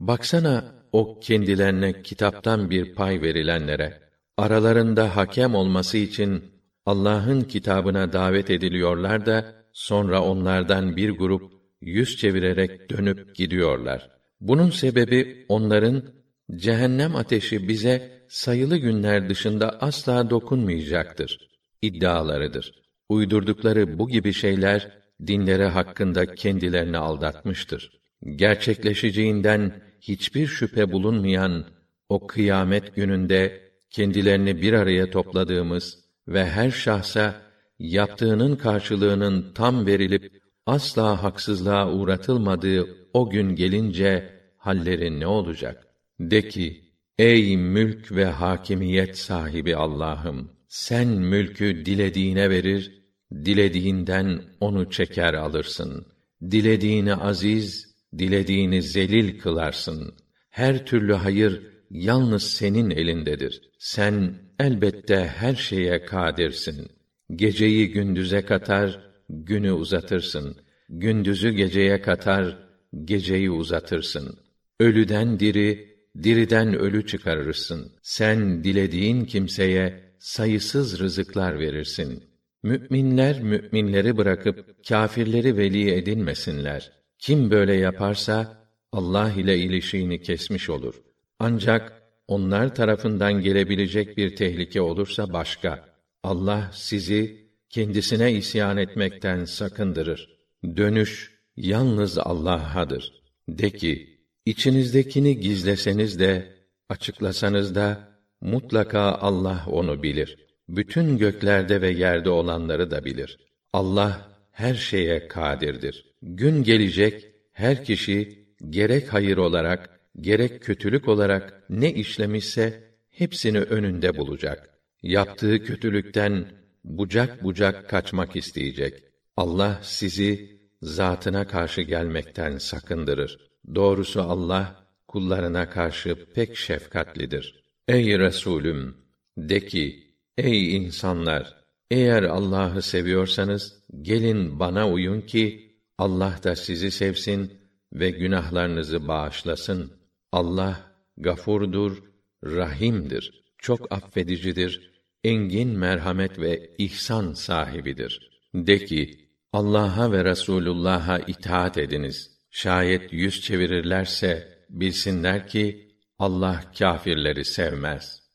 Baksana o kendilerine kitaptan bir pay verilenlere, aralarında hakem olması için Allah'ın kitabına davet ediliyorlar da sonra onlardan bir grup yüz çevirerek dönüp gidiyorlar. Bunun sebebi onların cehennem ateşi bize sayılı günler dışında asla dokunmayacaktır iddialarıdır. Uydurdukları bu gibi şeyler dinleri hakkında kendilerini aldatmıştır. Gerçekleşeceğinden hiçbir şüphe bulunmayan o kıyamet gününde kendilerini bir araya topladığımız ve her şahsa yaptığının karşılığının tam verilip asla haksızlığa uğratılmadığı o gün gelince halleri ne olacak? De ki, ey mülk ve hakimiyet sahibi Allah'ım, sen mülkü dilediğine verir, dilediğinden onu çeker alırsın. Dilediğini aziz, dilediğini zelil kılarsın. Her türlü hayır yalnız senin elindedir. Sen elbette her şeye kadirsin. Geceyi gündüze katar, günü uzatırsın. Gündüzü geceye katar, geceyi uzatırsın. Ölüden diri, diriden ölü çıkarırsın. Sen dilediğin kimseye sayısız rızıklar verirsin. Müminler müminleri bırakıp kâfirleri veli edinmesinler. Kim böyle yaparsa Allah ile ilişiğini kesmiş olur. Ancak onlar tarafından gelebilecek bir tehlike olursa başka. Allah sizi kendisine isyan etmekten sakındırır. Dönüş yalnız Allah'adır. De ki, içinizdekini gizleseniz de, açıklasanız da, mutlaka Allah onu bilir. Bütün göklerde ve yerde olanları da bilir. Allah her şeye kadirdir. Gün gelecek, her kişi gerek hayır olarak, gerek kötülük olarak ne işlemişse hepsini önünde bulacak. Yaptığı kötülükten bucak bucak kaçmak isteyecek. Allah sizi zatına karşı gelmekten sakındırır. Doğrusu Allah kullarına karşı pek şefkatlidir. Ey Resulüm de ki ey insanlar eğer Allah'ı seviyorsanız gelin bana uyun ki Allah da sizi sevsin ve günahlarınızı bağışlasın. Allah gafurdur, rahimdir. Çok affedicidir, engin merhamet ve ihsan sahibidir. De ki, Allah'a ve Resulullah'a itaat ediniz. Şayet yüz çevirirlerse bilsinler ki Allah kâfirleri sevmez.